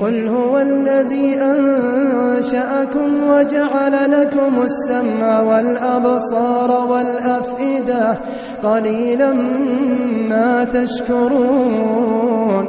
قل هو الذي أنشأكم وجعل لكم السمع والأبصار والأفئدة قليلا ما تشكرون